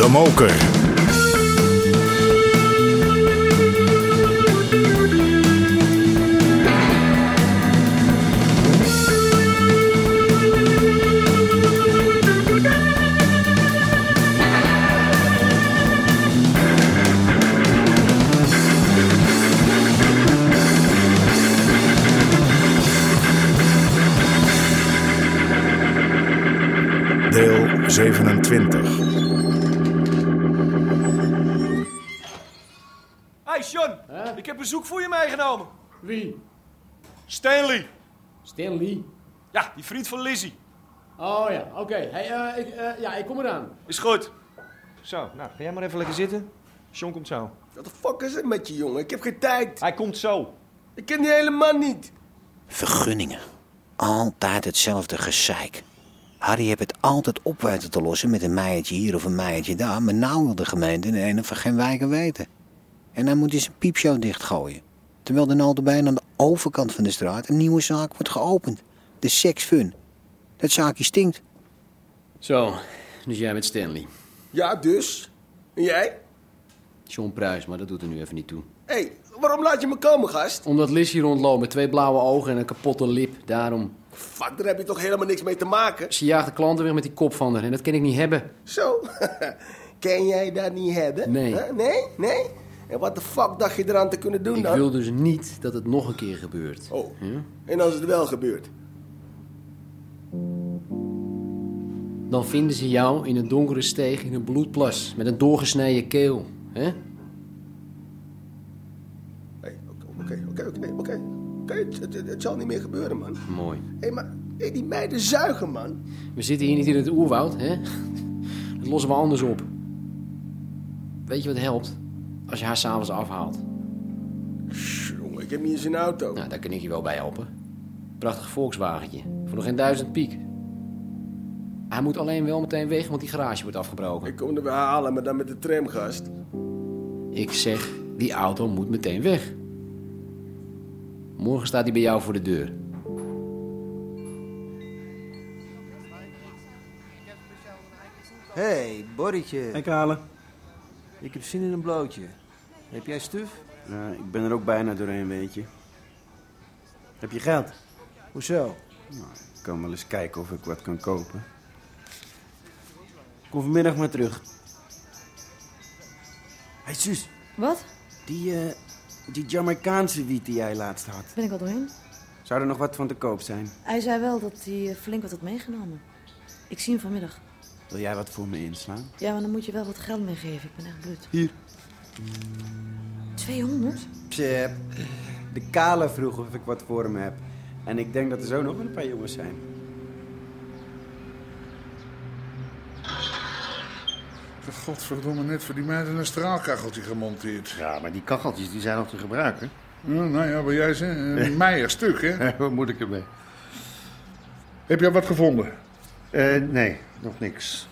De Moker. Deel 27. Bezoek voor je meegenomen. Wie? Stanley. Stanley? Ja, die vriend van Lizzie. Oh ja, oké. Hey, eh, ik, eh, ja, ik kom eraan. Is goed. Zo, nou, ga jij maar even lekker zitten. Sean komt zo. Wat de fuck is het met je, jongen? Ik heb geen tijd. Hij komt zo. Ik ken die hele man niet. Vergunningen. Altijd hetzelfde gezeik. Harry heeft het altijd op weten te lossen met een meiertje hier of een meiertje daar. Maar nou wil de gemeente in een van geen wijken weten. En dan moet hij zijn piepshow dichtgooien. Terwijl er nou bijna aan de overkant van de straat een nieuwe zaak wordt geopend. De Sex Fun. Dat zaakje stinkt. Zo, dus jij met Stanley. Ja, dus? En jij? John Pruis, maar dat doet er nu even niet toe. Hé, hey, waarom laat je me komen, gast? Omdat Liz hier rondloopt met twee blauwe ogen en een kapotte lip. Daarom. Fuck, daar heb je toch helemaal niks mee te maken? Ze jaagt de klanten weer met die kop van haar en dat kan ik niet hebben. Zo? Ken jij dat niet hebben? Nee. Huh? Nee? Nee? En wat de fuck dacht je eraan te kunnen doen Ik dan? wil dus niet dat het nog een keer gebeurt. Oh, en als het wel gebeurt? Dan vinden ze jou in een donkere steeg in een bloedplas met een doorgesneden keel. hè? Hé, oké, oké, oké, oké. Oké, het- zal niet meer gebeuren, man. Mooi. Hé, maar hé, die meiden zuigen, man. We zitten hier niet in het oerwoud, hè? Dat lossen we anders op. Weet je wat helpt? Als je haar s'avonds afhaalt. Jongen, ik heb niet eens een auto. Nou, daar kan ik je wel bij helpen. Prachtig Volkswagentje. Voor nog geen duizend piek. Hij moet alleen wel meteen weg, want die garage wordt afgebroken. Ik kom er weer halen, maar dan met de tram, gast. Ik zeg, die auto moet meteen weg. Morgen staat hij bij jou voor de deur. hey, Borretje. Ik halen. Ik heb zin in een blootje. Heb jij stuf? Ja, ik ben er ook bijna doorheen, weet je. Heb je geld? Hoezo? Ik kan wel eens kijken of ik wat kan kopen. Kom vanmiddag maar terug. Hé, hey, zus. Wat? Die, eh, die Jamaicaanse wiet die jij laatst had. Ben ik al doorheen? Zou er nog wat van te koop zijn? Hij zei wel dat hij eh, flink wat had meegenomen. Ik zie hem vanmiddag. Wil jij wat voor me inslaan? Ja, maar dan moet je wel wat geld meegeven. Ik ben echt blut. Hier. 200? Tjep. De kale vroeg of ik wat voor hem heb. En ik denk dat er zo nog wel een paar jongens zijn. Godverdomme, net voor die meiden een straalkacheltje gemonteerd. Ja, maar die kacheltjes die zijn nog te gebruiken. Ja, nou ja, wat jij zei, een Meijer stuk, hè? Wat moet ik ermee? Heb jij wat gevonden? Eh, nee, nog niks.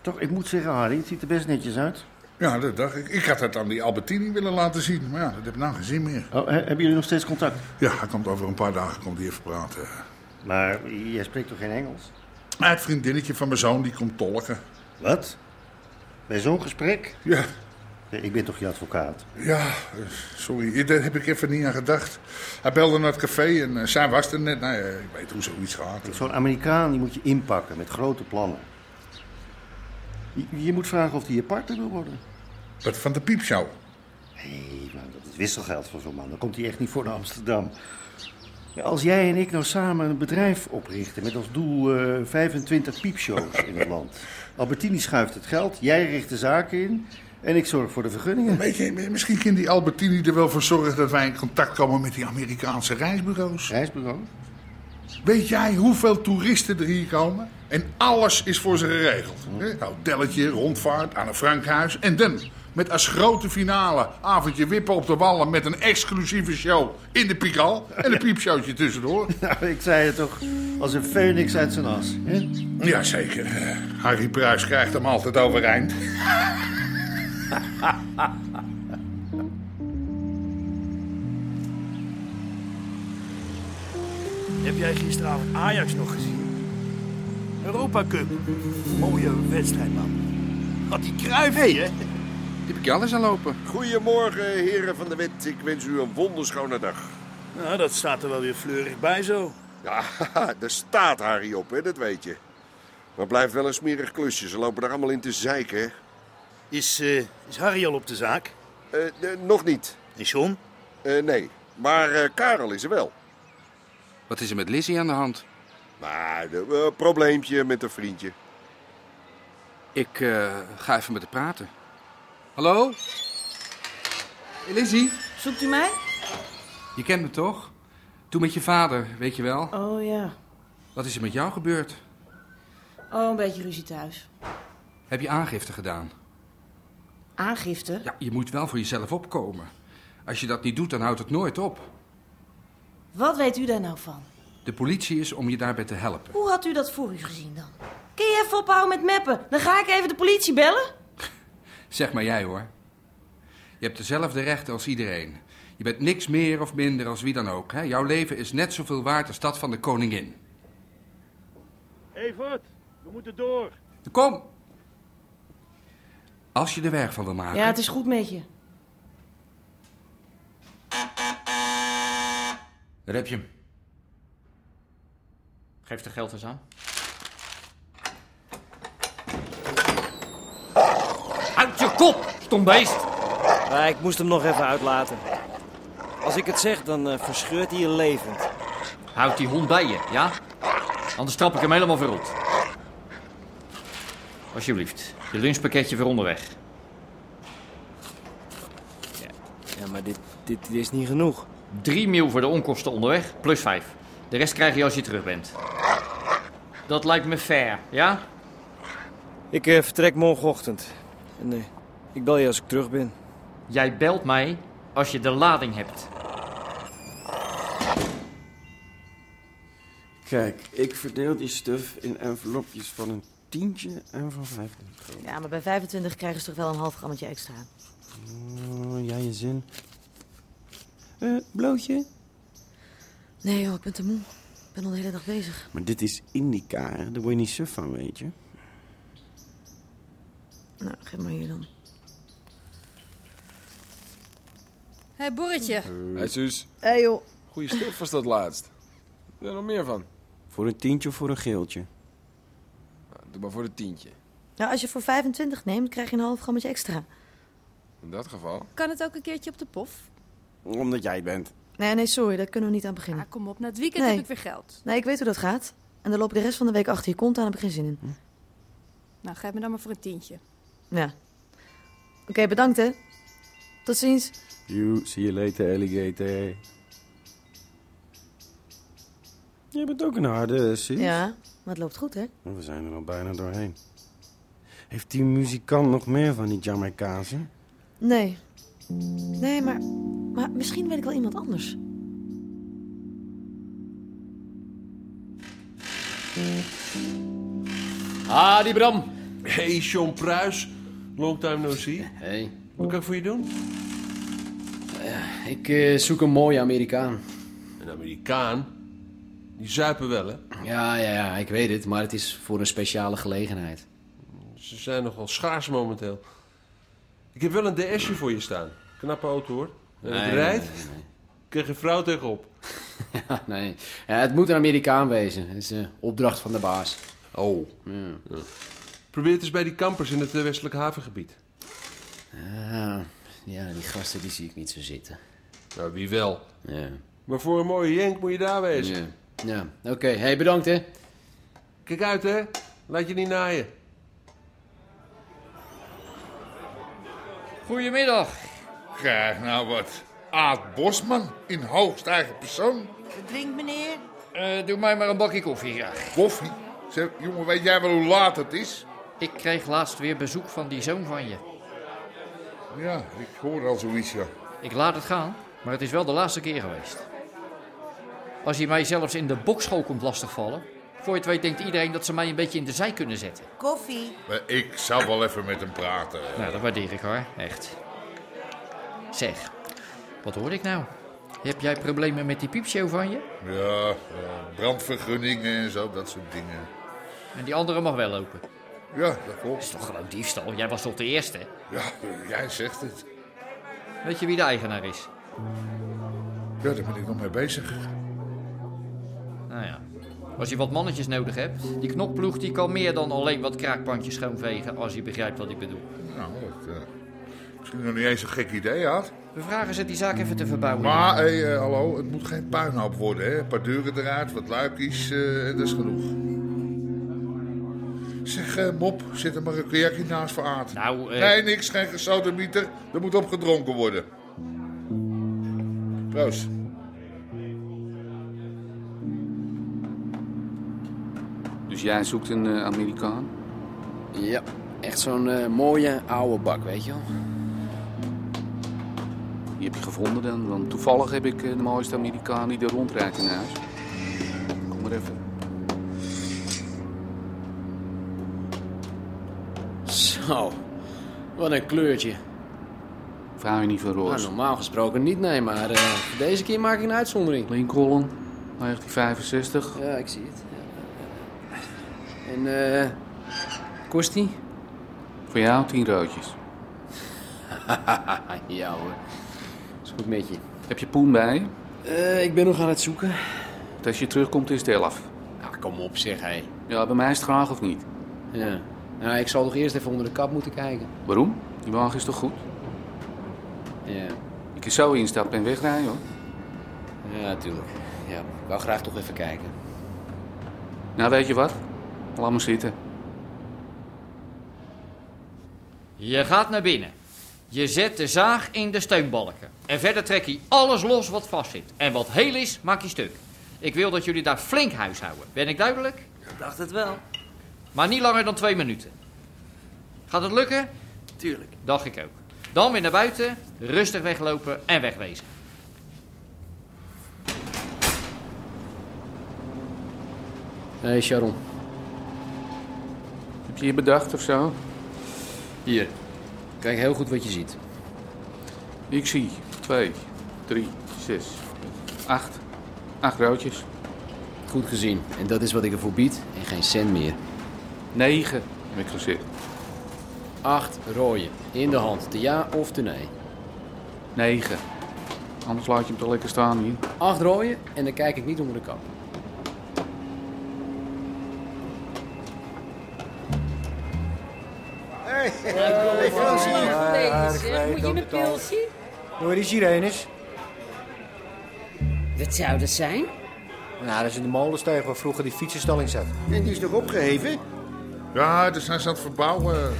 Toch, ik moet zeggen, Harry, het ziet er best netjes uit. Ja, dat dacht ik. Ik had het aan die Albertini willen laten zien, maar ja, dat heb ik nou geen zin meer. Oh, he- hebben jullie nog steeds contact? Ja, hij komt over een paar dagen komt hij even praten. Maar jij spreekt toch geen Engels? Ah, Het vriendinnetje van mijn zoon, die komt tolken. Wat? Bij zo'n gesprek? Ja, Ik ben toch je advocaat? ja, eh, sorry, daar heb ik even niet aan gedacht. Hij belde naar het café en eh, zij was er net. Nou ja, ik weet hoe zoiets gaat. Zo'n Amerikaan die moet je inpakken met grote plannen. Je, je moet vragen of hij je partner wil worden. Wat van de piepshow? Nee, maar dat is wisselgeld voor zo'n man. Dan komt hij echt niet voor naar Amsterdam. Ja, als jij en ik nou samen een bedrijf oprichten met als doel eh, 25 piepshows in het land. Albertini schuift het geld, jij richt de zaken in en ik zorg voor de vergunningen. Weet je, misschien kan die Albertini er wel voor zorgen dat wij in contact komen met die Amerikaanse reisbureaus. Reisbureau? Weet jij hoeveel toeristen er hier komen? En alles is voor ze geregeld. Hè? Hotelletje, rondvaart, aan een Frankhuis. En dan, met als grote finale, avondje wippen op de wallen met een exclusieve show in de Pigal. En een piepshowtje tussendoor. Nou, ik zei het toch, als een phoenix uit zijn as. Hè? Jazeker. eh, Harry Pruis krijgt hem altijd overeind. Heb jij gisteravond Ajax nog gezien? Europa Cup. Mooie wedstrijd, man. wat die kruif Hey. hè? Die heb ik je alles aan lopen. Goedemorgen, heren van de wet. Ik wens u een wonderschone dag. Nou, dat staat er wel weer fleurig bij zo. Ja, daar staat Harry op, hè, dat weet je. Maar blijft wel een smerig klusje. Ze lopen er allemaal in te zeiken, hè. Is, eh, is Harry al op de zaak? Eh, nog niet. En John? Eh, nee, maar eh, Karel is er wel. Wat is er met Lizzie aan de hand? Maar, een probleempje met een vriendje. Ik eh, ga even met haar praten. Hallo? Hey, Lizzie, Zoekt u mij? je kent me toch? Toen met je vader, weet je wel? Oh ja. Wat is er met jou gebeurd? Oh, een beetje ruzie thuis. Heb je aangifte gedaan? Aangifte? Ja, je moet wel voor jezelf opkomen. Als je dat niet doet, dan houdt het nooit op. Wat weet u daar nou van? De politie is om je daarbij te helpen. Hoe had u dat voor u gezien dan? Kun je even ophouden met meppen? Dan ga ik even de politie bellen. Zeg maar jij hoor. Je hebt dezelfde rechten als iedereen. Je bent niks meer of minder als wie dan ook. Hè? Jouw leven is net zoveel waard als dat van de koningin. Evert, we moeten door. Kom! Als je er werk van wil maken. Ja, het is goed met je. Daar heb je hem. Geef de geld eens aan. Uit je kop, stom beest! Ja, ik moest hem nog even uitlaten. Als ik het zeg, dan eh, verscheurt hij je levend. Houd die hond bij je, ja? Anders trap ik hem helemaal verrot. Alsjeblieft, je lunchpakketje voor onderweg. Ja, maar dit, dit, dit is niet genoeg. Drie mil voor de onkosten onderweg, plus vijf. De rest krijg je als je terug bent. Dat lijkt me fair, ja? Ik eh, vertrek morgenochtend. En, eh, ik bel je als ik terug ben. Jij belt mij als je de lading hebt. Kijk, ik verdeel die stuf in envelopjes van een tientje en van 25 euro. Ja, maar bij 25 krijgen ze toch wel een half grammetje extra. Oh, ja, je zin. Eh, blootje? Nee joh, ik ben te moe. Ik ben al de hele dag bezig. Maar dit is indica, hè? Daar word je niet suf van, weet je. Nou, geef maar hier dan. Hé, Borretje. Hé, Suus. Hé hey, joh. Goeie stuf was dat laatst. Wil je er nog meer van? Voor een tientje of voor een geeltje? Nou, doe maar voor de tientje. Nou, als je voor 25 neemt, krijg je een half grammetje extra. In dat geval. Kan het ook een keertje op de pof? Omdat jij het bent. Nee, nee, sorry, daar kunnen we niet aan beginnen. Ah, kom op, na het weekend Nee. heb ik weer geld. Nee, ik weet hoe dat gaat. En dan loop ik de rest van de week achter je kont aan, heb ik geen zin in. Nou, geef me dan maar voor een tientje. Ja. Oké, bedankt hè. Tot ziens. You, see you later, alligator. Jij bent ook een harde, Suus. Ja, maar het loopt goed hè. We zijn er al bijna doorheen. Heeft die muzikant nog meer van die Jamaicaanse? Nee. Nee, maar, maar misschien weet ik wel iemand anders. Ah, die Bram. Hey, John Pruis. Long time no see. Hey. Wat kan ik voor je doen? Ik eh, zoek een mooie Amerikaan. Een Amerikaan? Die zuipen wel, hè? Ja, ja, ja, ik weet het, maar het is voor een speciale gelegenheid. Ze zijn nogal schaars momenteel. Ik heb wel een DS'je voor je staan. Knappe auto, hoor. En het rijdt. nee, krijg een vrouw tegenop. Ja, nee. Ja, het moet een Amerikaan wezen. Het is een opdracht van de baas. Oh. Ja. Probeer het eens bij die kampers in het eh, westelijk havengebied. Ah, ja, die gasten die zie ik niet zo zitten. Nou, wie wel. Ja. Maar voor een mooie jenk moet je daar wezen. Ja, ja. oké. Hey, bedankt hè. Kijk uit, hè. Laat je niet naaien. Goedemiddag. Krijg nou wat. Aad Bosman in hoogst eigen persoon. Drink, meneer. Eh, doe mij maar een bakje koffie graag. Koffie? Zeg, jongen, weet jij wel hoe laat het is? Ik kreeg laatst weer bezoek van die zoon van je. Ja, ik hoor al zoiets, ja. Ik laat het gaan, maar het is wel de laatste keer geweest. Als je mij zelfs in de bokschool komt lastigvallen, voor je het weet denkt iedereen dat ze mij een beetje in de zij kunnen zetten. Koffie. Maar ik zal wel even met hem praten. Nou, dat waardeer ik hoor, echt. Zeg, wat hoorde ik nou? Heb jij problemen met die piepshow van je? Ja, ja, brandvergunningen en zo, dat soort dingen. En die andere mag wel lopen. Ja, dat klopt. Dat is toch gewoon diefstal? Jij was toch de eerste? Ja, eh, jij zegt het. Weet je wie de eigenaar is? Ja, daar ben ik nog mee bezig. Nou ja. Als je wat mannetjes nodig hebt, die knokploeg die kan meer dan alleen wat kraakpandjes schoonvegen, als je begrijpt wat ik bedoel. Nou, dat, eh, misschien nog niet eens een gek idee had. We vragen ze die zaak even te verbouwen. Maar, hé, eh, hallo, het moet geen puinhoop worden, hè. Een paar deuren eruit, wat luikjes, eh, en dat is genoeg. Zeg, eh, Mop, zit er maar een kajakje naast voor Aard. Nou, eh... Nee, niks, geen gesodemieter. Er moet opgedronken worden. Proost. Dus jij zoekt een eh, Amerikaan? Ja, echt zo'n mooie oude bak, weet je wel. Die heb je gevonden dan? Want toevallig heb ik eh, de mooiste Amerikaan die er rondrijdt in huis. Kom maar even. Zo, wat een kleurtje. Vraag je niet van roos? Nou, normaal gesproken niet, nee, maar eh, deze keer maak ik een uitzondering. Lincoln, 1965. Ja, ik zie het. En, eh, kost die? Voor jou tien roodjes. ja hoor, goed met je. Heb je poen bij je? Eh, ik ben nog aan het zoeken. Want Als je terugkomt is het elf. Nou, kom op zeg, hé. Ja, bij mij is het graag of niet? Ja. Nou, ik zal toch eerst even onder de kap moeten kijken. Waarom? Die wagen is toch goed? Ja. Ik kan zo instappen en wegrijden hoor. Ja, natuurlijk. Ja, ik wou graag toch even kijken. Nou, weet je wat? Laat me zitten. Je gaat naar binnen. Je zet de zaag in de steunbalken. En verder trek je alles los wat vastzit. En wat heel is, maak je stuk. Ik wil dat jullie daar flink huishouden. Ben ik duidelijk? Ik dacht het wel. Maar niet langer dan twee minuten. Gaat het lukken? Tuurlijk. Dacht ik ook. Dan weer naar buiten, rustig weglopen en wegwezen. Hé, hey, Sharon. Heb je je bedacht of zo? Hier. Kijk heel goed wat je ziet. Ik zie twee, drie, zes, acht. Acht roodjes. Goed gezien. En dat is wat ik ervoor bied en geen cent meer. Negen, heb ik gezegd. Acht rooien. In de hand. Te ja of te nee. Negen. Anders laat je hem toch lekker staan hier. Acht rooien en dan kijk ik niet onder de kap. Hey. Moet je een pilsje? Hoor die sirenes? Wat zou dat zijn? Nou, dat is in de molensteeg waar vroeger die fietsenstalling zat. En die is nog opgeheven? Ja, daar zijn ze aan het verbouwen.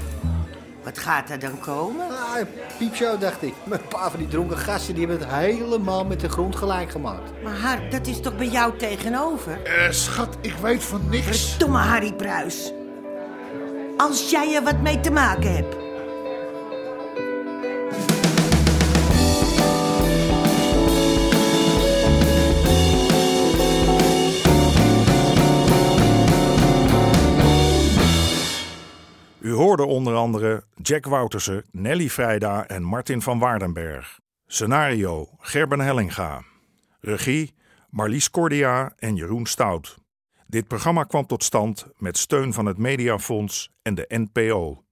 Wat gaat er dan komen? Ah, een piepshow, dacht ik. Met een paar van die dronken gasten die hebben het helemaal met de grond gelijk gemaakt. Maar Har, dat is toch bij jou tegenover? Eh, schat, ik weet van niks. Verdomme Harry Pruis. Als jij er wat mee te maken hebt. Andere Jack Woutersen, Nelly Vrijda en Martin van Waardenberg. Scenario Gerben Hellinga. Regie Marlies Cordia en Jeroen Stout. Dit programma kwam tot stand met steun van het Mediafonds en de NPO.